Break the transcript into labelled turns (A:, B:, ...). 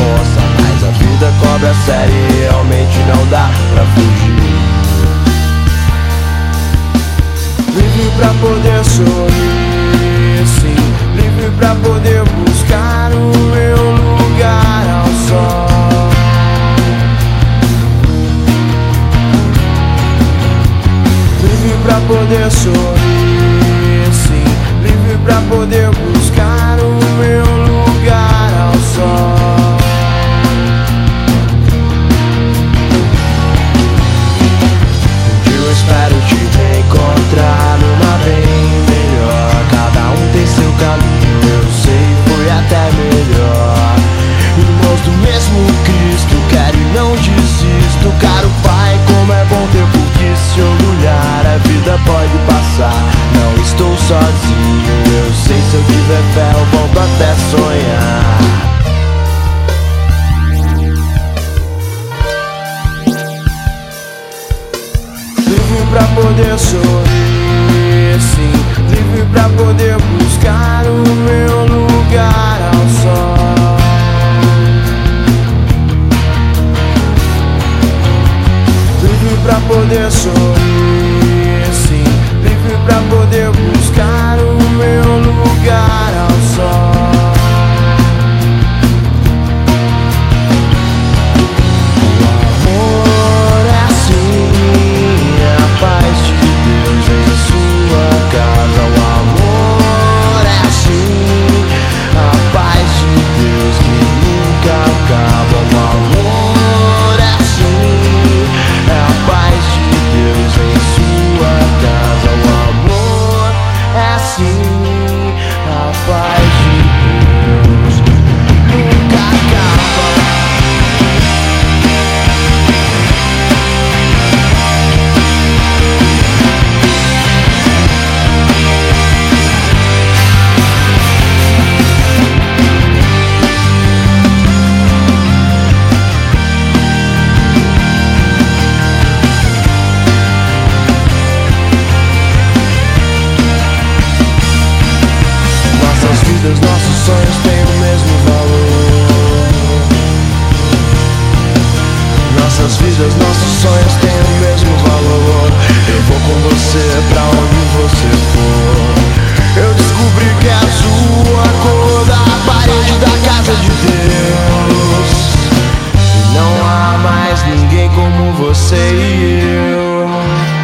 A: resposta. Mas a vida cobra série e realmente não dá pra fugir. Livre pra poder sorrir, sim. Livre pra poder buscar o meu lugar ao sol. Livre pra poder sorrir, sim. Livre pra poder buscar sozinho. Eu sei, se eu tiver fé, eu volto até sonhar. Livre pra poder sorrir, sim. Livre pra poder buscar o meu lugar ao sol. Livre pra poder sorrir, sim. Livre pra poder é assim, a mesmo valor. Nossas vidas, nossos sonhos têm o mesmo valor. Eu vou com você pra onde você for. Eu descobri que é a a cor da parede da casa de Deus. E não há mais ninguém como você e eu.